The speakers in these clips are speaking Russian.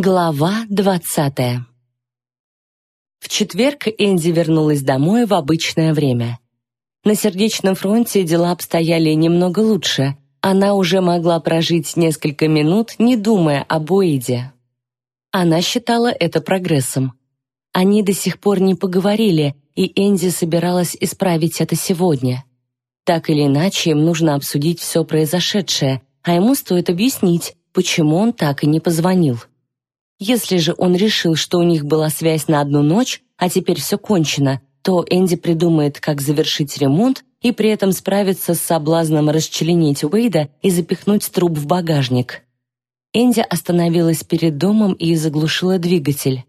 Глава двадцатая В четверг Энди вернулась домой в обычное время. На сердечном фронте дела обстояли немного лучше. Она уже могла прожить несколько минут, не думая об Уэйде. Она считала это прогрессом. Они до сих пор не поговорили, и Энди собиралась исправить это сегодня. Так или иначе, им нужно обсудить все произошедшее, а ему стоит объяснить, почему он так и не позвонил. Если же он решил, что у них была связь на одну ночь, а теперь все кончено, то Энди придумает, как завершить ремонт и при этом справиться с соблазном расчленить Уэйда и запихнуть труп в багажник. Энди остановилась перед домом и заглушила двигатель.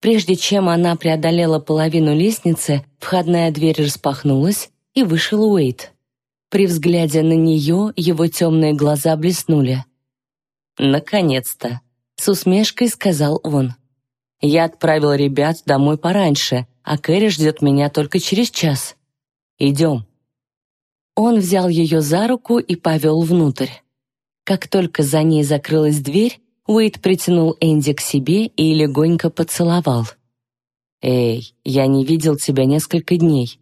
Прежде чем она преодолела половину лестницы, входная дверь распахнулась, и вышел Уэйд. При взгляде на нее его темные глаза блеснули. «Наконец-то!» С усмешкой сказал он. «Я отправил ребят домой пораньше, а Кэрри ждет меня только через час. Идем». Он взял ее за руку и повел внутрь. Как только за ней закрылась дверь, Уэйд притянул Энди к себе и легонько поцеловал. «Эй, я не видел тебя несколько дней.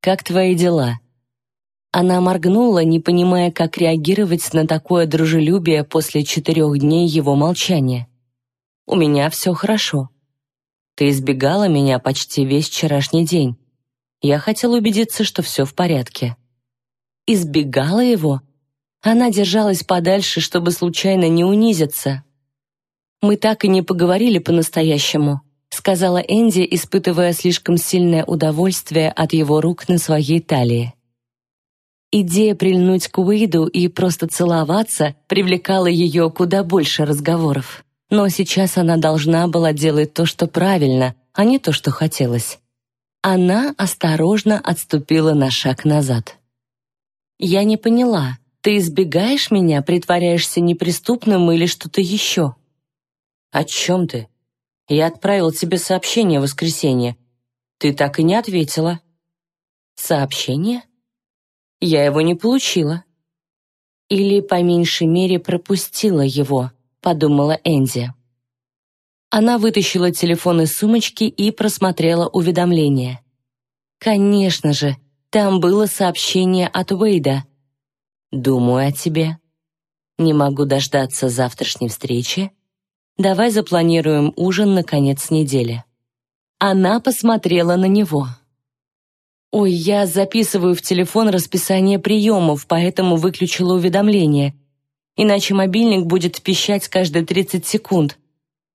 Как твои дела?» Она моргнула, не понимая, как реагировать на такое дружелюбие после четырех дней его молчания. «У меня все хорошо. Ты избегала меня почти весь вчерашний день. Я хотел убедиться, что все в порядке». «Избегала его?» Она держалась подальше, чтобы случайно не унизиться. «Мы так и не поговорили по-настоящему», сказала Энди, испытывая слишком сильное удовольствие от его рук на своей талии. Идея прильнуть к Уиду и просто целоваться привлекала ее куда больше разговоров. Но сейчас она должна была делать то, что правильно, а не то, что хотелось. Она осторожно отступила на шаг назад. «Я не поняла, ты избегаешь меня, притворяешься неприступным или что-то еще?» «О чем ты? Я отправил тебе сообщение в воскресенье. Ты так и не ответила». «Сообщение?» Я его не получила. Или, по меньшей мере, пропустила его, подумала Энди. Она вытащила телефон из сумочки и просмотрела уведомление. Конечно же, там было сообщение от Уэйда. «Думаю о тебе. Не могу дождаться завтрашней встречи. Давай запланируем ужин на конец недели». Она посмотрела на него. «Ой, я записываю в телефон расписание приемов, поэтому выключила уведомления. Иначе мобильник будет пищать каждые 30 секунд.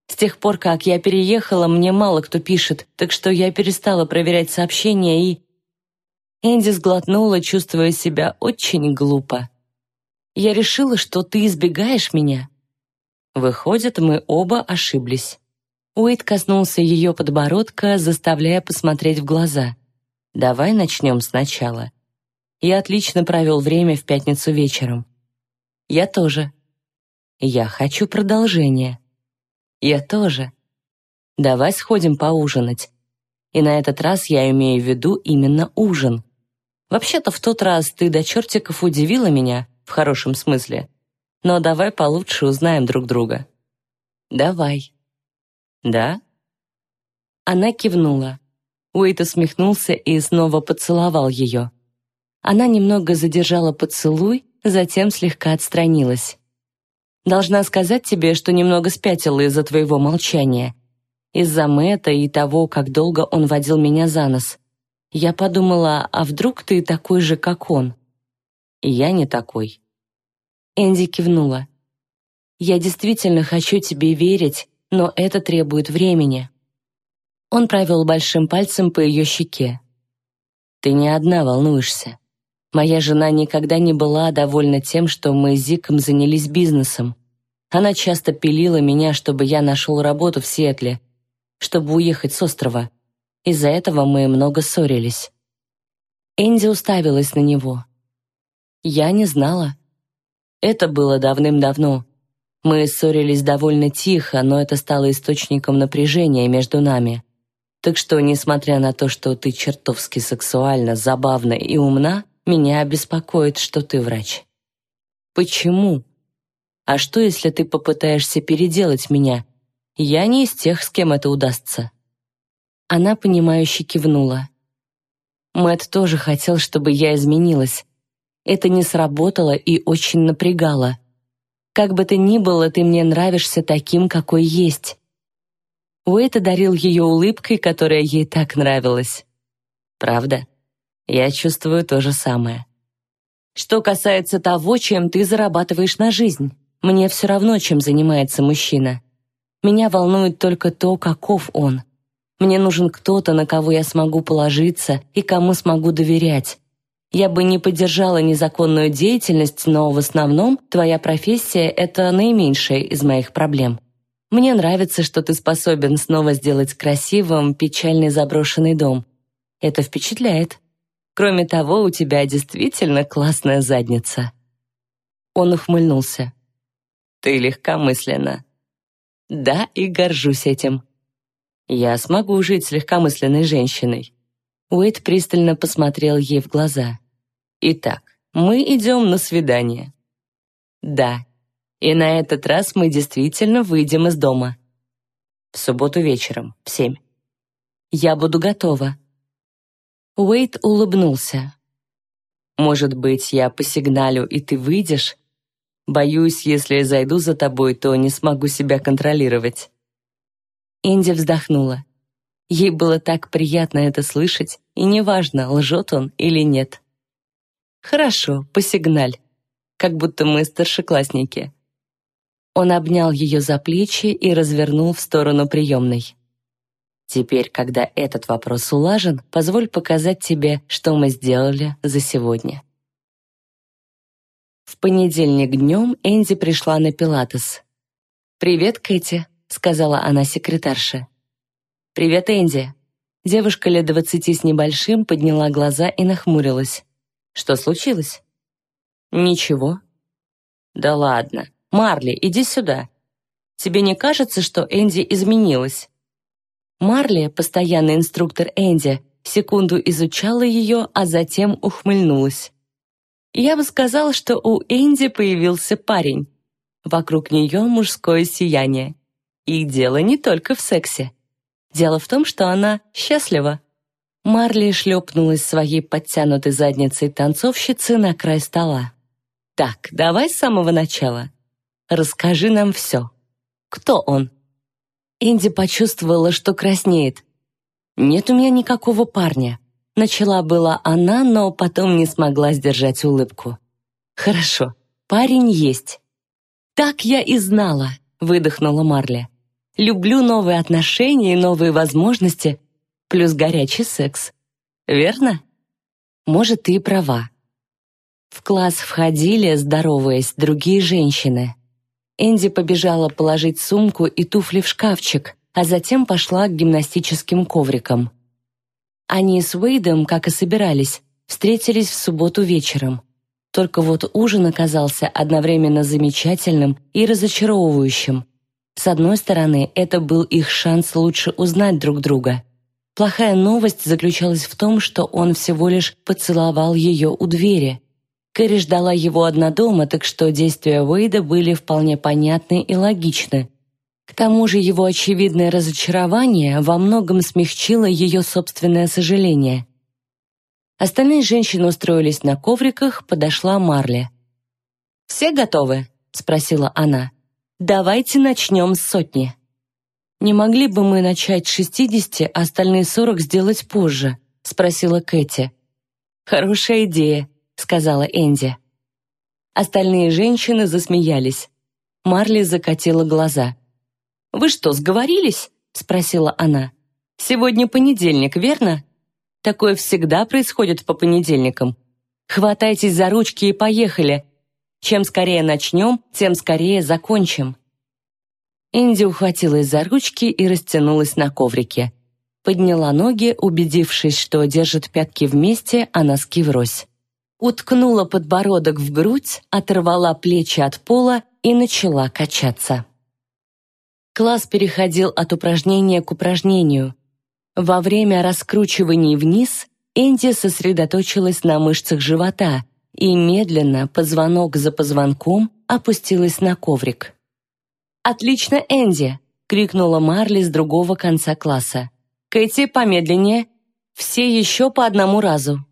С тех пор, как я переехала, мне мало кто пишет, так что я перестала проверять сообщения и...» Энди сглотнула, чувствуя себя очень глупо. «Я решила, что ты избегаешь меня». Выходит, мы оба ошиблись. Уэйд коснулся ее подбородка, заставляя посмотреть в глаза. Давай начнем сначала. Я отлично провел время в пятницу вечером. Я тоже. Я хочу продолжения. Я тоже. Давай сходим поужинать. И на этот раз я имею в виду именно ужин. Вообще-то в тот раз ты до чертиков удивила меня, в хорошем смысле. Но давай получше узнаем друг друга. Давай. Да? Она кивнула. Уэйт усмехнулся и снова поцеловал ее. Она немного задержала поцелуй, затем слегка отстранилась. «Должна сказать тебе, что немного спятила из-за твоего молчания. Из-за Мэтта и того, как долго он водил меня за нос. Я подумала, а вдруг ты такой же, как он?» «Я не такой». Энди кивнула. «Я действительно хочу тебе верить, но это требует времени». Он провел большим пальцем по ее щеке. «Ты не одна волнуешься. Моя жена никогда не была довольна тем, что мы с Зиком занялись бизнесом. Она часто пилила меня, чтобы я нашел работу в Сиэтле, чтобы уехать с острова. Из-за этого мы много ссорились». Энди уставилась на него. «Я не знала. Это было давным-давно. Мы ссорились довольно тихо, но это стало источником напряжения между нами. Так что, несмотря на то, что ты чертовски сексуальна, забавна и умна, меня беспокоит, что ты врач. Почему? А что, если ты попытаешься переделать меня? Я не из тех, с кем это удастся». Она, понимающе кивнула. Мэт тоже хотел, чтобы я изменилась. Это не сработало и очень напрягало. Как бы то ни было, ты мне нравишься таким, какой есть. Уэйт одарил ее улыбкой, которая ей так нравилась. Правда? Я чувствую то же самое. Что касается того, чем ты зарабатываешь на жизнь, мне все равно, чем занимается мужчина. Меня волнует только то, каков он. Мне нужен кто-то, на кого я смогу положиться и кому смогу доверять. Я бы не поддержала незаконную деятельность, но в основном твоя профессия — это наименьшая из моих проблем. Мне нравится, что ты способен снова сделать красивым печальный заброшенный дом. Это впечатляет. Кроме того, у тебя действительно классная задница». Он ухмыльнулся. «Ты легкомысленна». «Да, и горжусь этим», я смогу жить с легкомысленной женщиной. Уэйд пристально посмотрел ей в глаза. Итак, мы идем на свидание. Да. И на этот раз мы действительно выйдем из дома. В субботу вечером, в семь. Я буду готова. Уэйд улыбнулся. Может быть, я посигналю, и ты выйдешь? Боюсь, если зайду за тобой, то не смогу себя контролировать. Инди вздохнула. Ей было так приятно это слышать, и неважно, лжет он или нет. «Хорошо, посигналь. Как будто мы старшеклассники». Он обнял ее за плечи и развернул в сторону приемной. «Теперь, когда этот вопрос улажен, позволь показать тебе, что мы сделали за сегодня». В понедельник днем Энди пришла на пилатес. «Привет, Кэти», сказала она секретарше. «Привет, Энди». Девушка лет двадцати с небольшим подняла глаза и нахмурилась. «Что случилось?» «Ничего». «Да ладно. Марли, иди сюда. Тебе не кажется, что Энди изменилась?» Марли, постоянный инструктор Энди, секунду изучала ее, а затем ухмыльнулась. «Я бы сказала, что у Энди появился парень. Вокруг нее мужское сияние. И дело не только в сексе. Дело в том, что она счастлива. Марли шлепнулась своей подтянутой задницей танцовщицы на край стола. «Так, давай с самого начала. Расскажи нам все. Кто он?» Инди почувствовала, что краснеет. «Нет у меня никакого парня». Начала была она, но потом не смогла сдержать улыбку. «Хорошо, парень есть». «Так я и знала», — выдохнула Марли. Люблю новые отношения и новые возможности, плюс горячий секс. Верно? Может, ты и права. В класс входили, здороваясь, другие женщины. Энди побежала положить сумку и туфли в шкафчик, а затем пошла к гимнастическим коврикам. Они с Уэйдом, как и собирались, встретились в субботу вечером. Только вот ужин оказался одновременно замечательным и разочаровывающим. С одной стороны, это был их шанс лучше узнать друг друга. Плохая новость заключалась в том, что он всего лишь поцеловал ее у двери. Кэрри ждала его одна дома, так что действия Уэйда были вполне понятны и логичны. К тому же его очевидное разочарование во многом смягчило ее собственное сожаление. Остальные женщины устроились на ковриках, подошла Марли. «Все готовы?» — спросила она. Давайте начнем с сотни. Не могли бы мы начать с 60, а остальные 40 сделать позже? Спросила Кэти. Хорошая идея, сказала Энди. Остальные женщины засмеялись. Марли закатила глаза. «Вы что, сговорились?» — спросила она. «Сегодня понедельник, верно? Такое всегда происходит по понедельникам. Хватайтесь за ручки и поехали. Чем скорее начнем, тем скорее закончим». Инди ухватилась за ручки и растянулась на коврике. Подняла ноги, убедившись, что держит пятки вместе, а носки врозь. Уткнула подбородок в грудь, оторвала плечи от пола и начала качаться. Класс переходил от упражнения к упражнению. Во время раскручиваний вниз Энди сосредоточилась на мышцах живота и медленно, позвонок за позвонком, опустилась на коврик. «Отлично, Энди! крикнула Марли с другого конца класса. «Кэти, помедленнее! Все еще по одному разу!»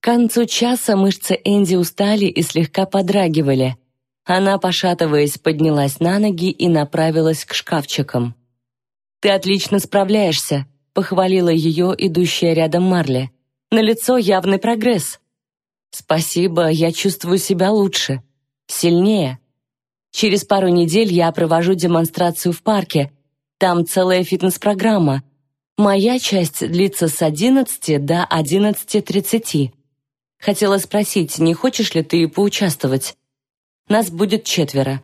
К концу часа мышцы Энди устали и слегка подрагивали. Она, пошатываясь, поднялась на ноги и направилась к шкафчикам. «Ты отлично справляешься», — похвалила ее идущая рядом Марли. «На лицо явный прогресс». «Спасибо, я чувствую себя лучше. Сильнее. Через пару недель я провожу демонстрацию в парке. Там целая фитнес-программа. Моя часть длится с 11 до 11.30. Хотела спросить, не хочешь ли ты поучаствовать? Нас будет четверо.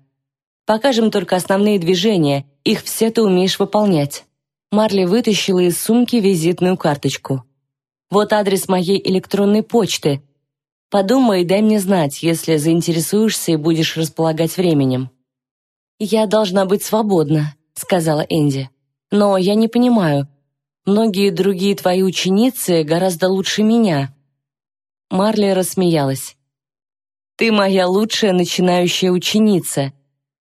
Покажем только основные движения, их все ты умеешь выполнять». Марли вытащила из сумки визитную карточку. «Вот адрес моей электронной почты. Подумай и дай мне знать, если заинтересуешься и будешь располагать временем». «Я должна быть свободна», — сказала Энди. «Но я не понимаю. Многие другие твои ученицы гораздо лучше меня». Марли рассмеялась. «Ты моя лучшая начинающая ученица.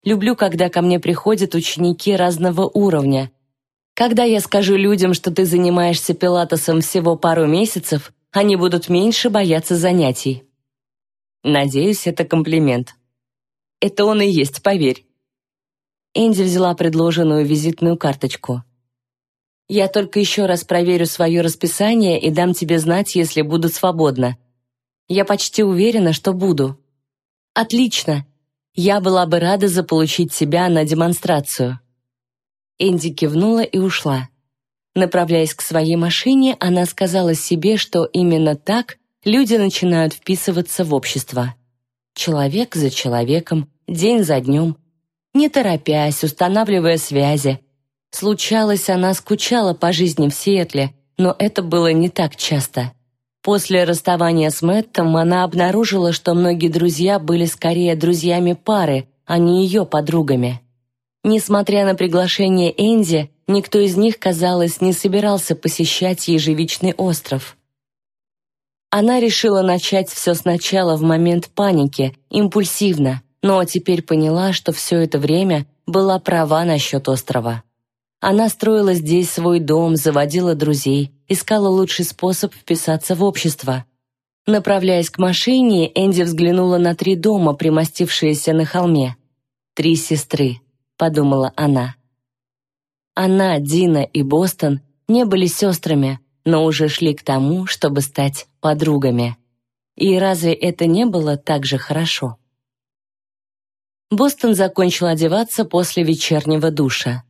Люблю, когда ко мне приходят ученики разного уровня. Когда я скажу людям, что ты занимаешься пилатесом всего пару месяцев, они будут меньше бояться занятий. Надеюсь, это комплимент. Это он и есть, поверь. Энди взяла предложенную визитную карточку. Я только еще раз проверю свое расписание и дам тебе знать, если буду свободна. Я почти уверена, что буду. Отлично. Я была бы рада заполучить тебя на демонстрацию. Энди кивнула и ушла. Направляясь к своей машине, она сказала себе, что именно так люди начинают вписываться в общество. Человек за человеком, день за днем, не торопясь, устанавливая связи. Случалось, она скучала по жизни в Сиэтле, но это было не так часто. После расставания с Мэттом она обнаружила, что многие друзья были скорее друзьями пары, а не ее подругами. Несмотря на приглашение Энди, никто из них, казалось, не собирался посещать ежевичный остров. Она решила начать все сначала в момент паники, импульсивно, но теперь поняла, что все это время была права насчет острова. Она строила здесь свой дом, заводила друзей, искала лучший способ вписаться в общество. Направляясь к машине, Энди взглянула на три дома, примостившиеся на холме. Три сестры подумала она. Она, Дина и Бостон не были сестрами, но уже шли к тому, чтобы стать подругами. И разве это не было так же хорошо? Бостон закончил одеваться после вечернего душа.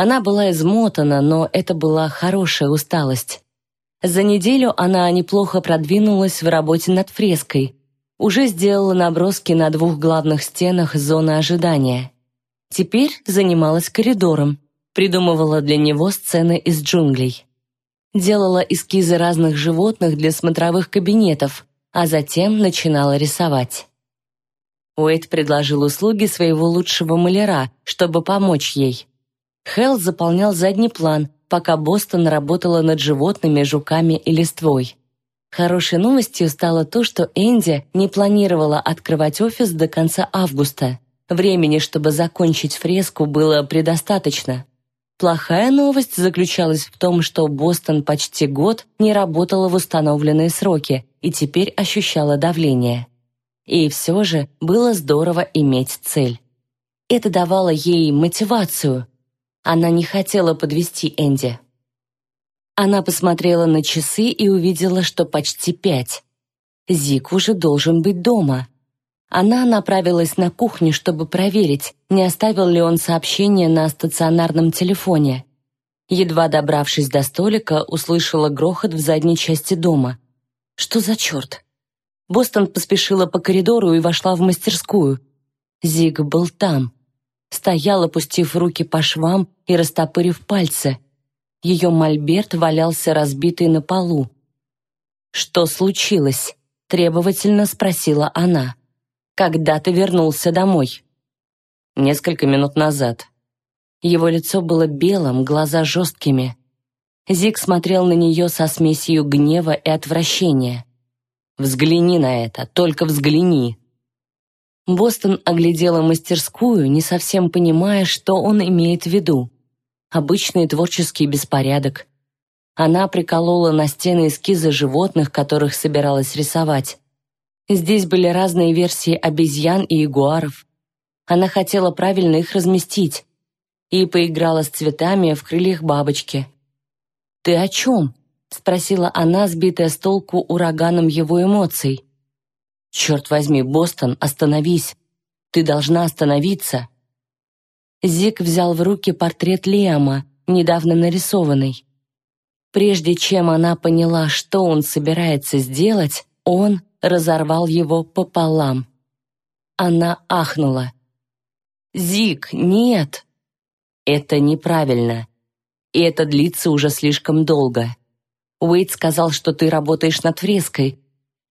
Она была измотана, но это была хорошая усталость. За неделю она неплохо продвинулась в работе над фреской, уже сделала наброски на двух главных стенах зоны ожидания. Теперь занималась коридором, придумывала для него сцены из джунглей. Делала эскизы разных животных для смотровых кабинетов, а затем начинала рисовать. Уэйд предложил услуги своего лучшего маляра, чтобы помочь ей. Хелл заполнял задний план, пока Бостон работала над животными, жуками и листвой. Хорошей новостью стало то, что Энди не планировала открывать офис до конца августа. Времени, чтобы закончить фреску, было предостаточно. Плохая новость заключалась в том, что Бостон почти год не работала в установленные сроки и теперь ощущала давление. И все же было здорово иметь цель. Это давало ей мотивацию. Она не хотела подвести Энди. Она посмотрела на часы и увидела, что почти пять. Зик уже должен быть дома. Она направилась на кухню, чтобы проверить, не оставил ли он сообщение на стационарном телефоне. Едва добравшись до столика, услышала грохот в задней части дома. Что за черт? Бостон поспешила по коридору и вошла в мастерскую. Зиг был там. Стоял, опустив руки по швам и растопырив пальцы. Ее мольберт валялся разбитый на полу. «Что случилось?» — требовательно спросила она когда ты вернулся домой?» «Несколько минут назад». Его лицо было белым, глаза жесткими. Зик смотрел на нее со смесью гнева и отвращения. «Взгляни на это, только взгляни!» Бостон оглядела мастерскую, не совсем понимая, что он имеет в виду. Обычный творческий беспорядок. Она приколола на стены эскизы животных, которых собиралась рисовать. Здесь были разные версии обезьян и ягуаров. Она хотела правильно их разместить. И поиграла с цветами в крыльях бабочки. «Ты о чем?» — спросила она, сбитая с толку ураганом его эмоций. «Черт возьми, Бостон, остановись! Ты должна остановиться!» Зик взял в руки портрет Лиама, недавно нарисованный. Прежде чем она поняла, что он собирается сделать, он разорвал его пополам. Она ахнула. «Зик, нет!» «Это неправильно. И это длится уже слишком долго. Уэйд сказал, что ты работаешь над фреской,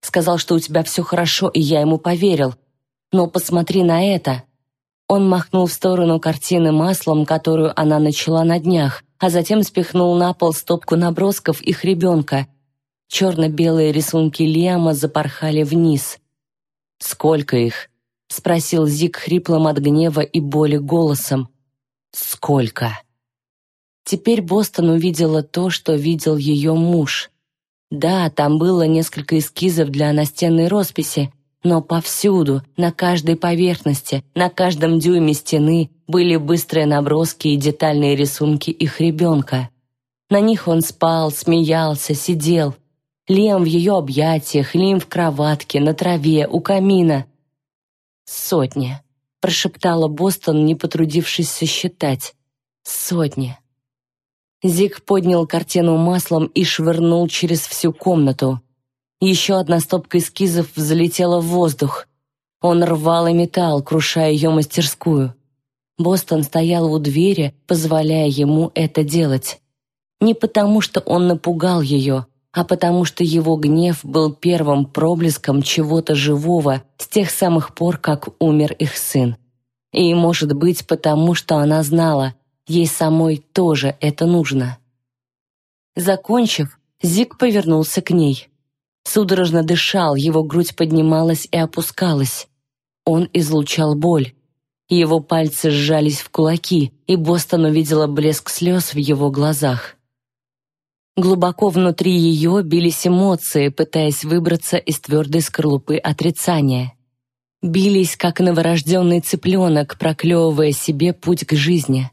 Сказал, что у тебя все хорошо, и я ему поверил. Но посмотри на это». Он махнул в сторону картины маслом, которую она начала на днях, а затем спихнул на пол стопку набросков их ребенка. Черно-белые рисунки Лиама запорхали вниз. «Сколько их?» — спросил Зик хриплым от гнева и боли голосом. «Сколько?» Теперь Бостон увидела то, что видел ее муж. Да, там было несколько эскизов для настенной росписи, но повсюду, на каждой поверхности, на каждом дюйме стены были быстрые наброски и детальные рисунки их ребенка. На них он спал, смеялся, сидел. Лем в ее объятиях, Лим в кроватке, на траве, у камина. «Сотни», — прошептала Бостон, не потрудившись сосчитать. «Сотни». Зик поднял картину маслом и швырнул через всю комнату. Еще одна стопка эскизов взлетела в воздух. Он рвал и металл, крушая ее мастерскую. Бостон стоял у двери, позволяя ему это делать. Не потому, что он напугал ее, а потому что его гнев был первым проблеском чего-то живого с тех самых пор, как умер их сын. И, может быть, потому что она знала, Ей самой тоже это нужно. Закончив, Зик повернулся к ней. Судорожно дышал, его грудь поднималась и опускалась. Он излучал боль. Его пальцы сжались в кулаки, и Бостон увидела блеск слез в его глазах. Глубоко внутри ее бились эмоции, пытаясь выбраться из твердой скорлупы отрицания. Бились, как новорожденный цыпленок, проклевывая себе путь к жизни.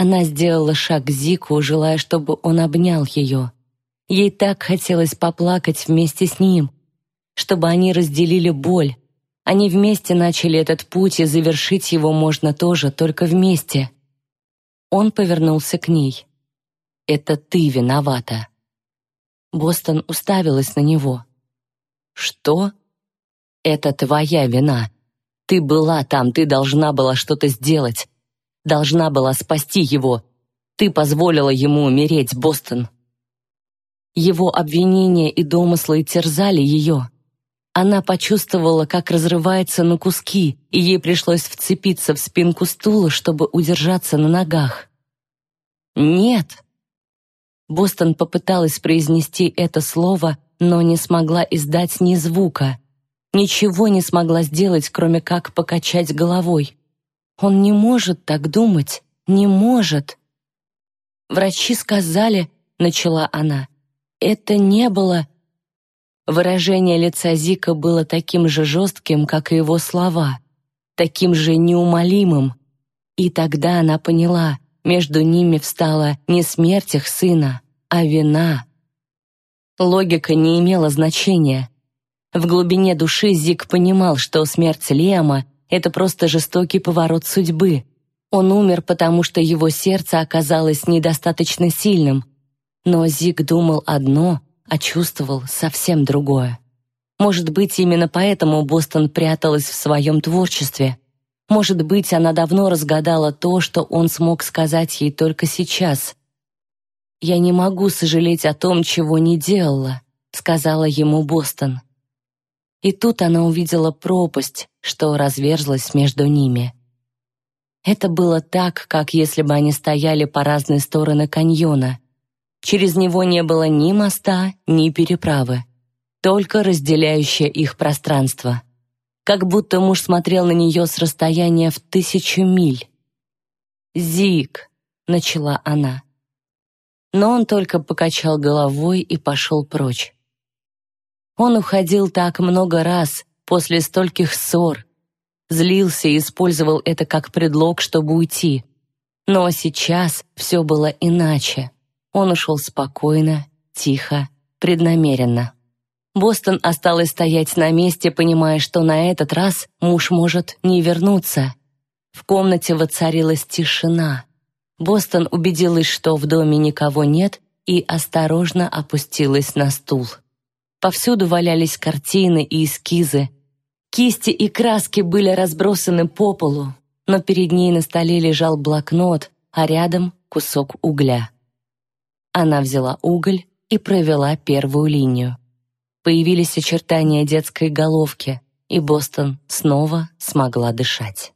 Она сделала шаг к Зику, желая, чтобы он обнял ее. Ей так хотелось поплакать вместе с ним, чтобы они разделили боль. Они вместе начали этот путь, и завершить его можно тоже, только вместе. Он повернулся к ней. «Это ты виновата». Бостон уставилась на него. «Что?» «Это твоя вина. Ты была там, ты должна была что-то сделать должна была спасти его. Ты позволила ему умереть, Бостон. Его обвинения и домыслы терзали ее. Она почувствовала, как разрывается на куски, и ей пришлось вцепиться в спинку стула, чтобы удержаться на ногах. «Нет!» Бостон попыталась произнести это слово, но не смогла издать ни звука. Ничего не смогла сделать, кроме как покачать головой. Он не может так думать, не может. Врачи сказали, начала она, это не было... Выражение лица Зика было таким же жестким, как и его слова, таким же неумолимым. И тогда она поняла, между ними встала не смерть их сына, а вина. Логика не имела значения. В глубине души Зик понимал, что смерть Лиама это просто жестокий поворот судьбы. Он умер, потому что его сердце оказалось недостаточно сильным. Но Зиг думал одно, а чувствовал совсем другое. Может быть, именно поэтому Бостон пряталась в своем творчестве. Может быть, она давно разгадала то, что он смог сказать ей только сейчас. «Я не могу сожалеть о том, чего не делала», — сказала ему Бостон. И тут она увидела пропасть, что разверзлась между ними. Это было так, как если бы они стояли по разные стороны каньона. Через него не было ни моста, ни переправы, только разделяющее их пространство. как будто муж смотрел на нее с расстояния в тысячу миль. «Зик», — начала она. Но он только покачал головой и пошел прочь. Он уходил так много раз, после стольких ссор, злился и использовал это как предлог, чтобы уйти. Но сейчас все было иначе. Он ушел спокойно, тихо, преднамеренно. Бостон осталась стоять на месте, понимая, что на этот раз муж может не вернуться. В комнате воцарилась тишина. Бостон убедилась, что в доме никого нет, и осторожно опустилась на стул. Повсюду валялись картины и эскизы. Кисти и краски были разбросаны по полу, но перед ней на столе лежал блокнот, а рядом кусок угля. Она взяла уголь и провела первую линию. Появились очертания детской головки, и Бостон снова смогла дышать.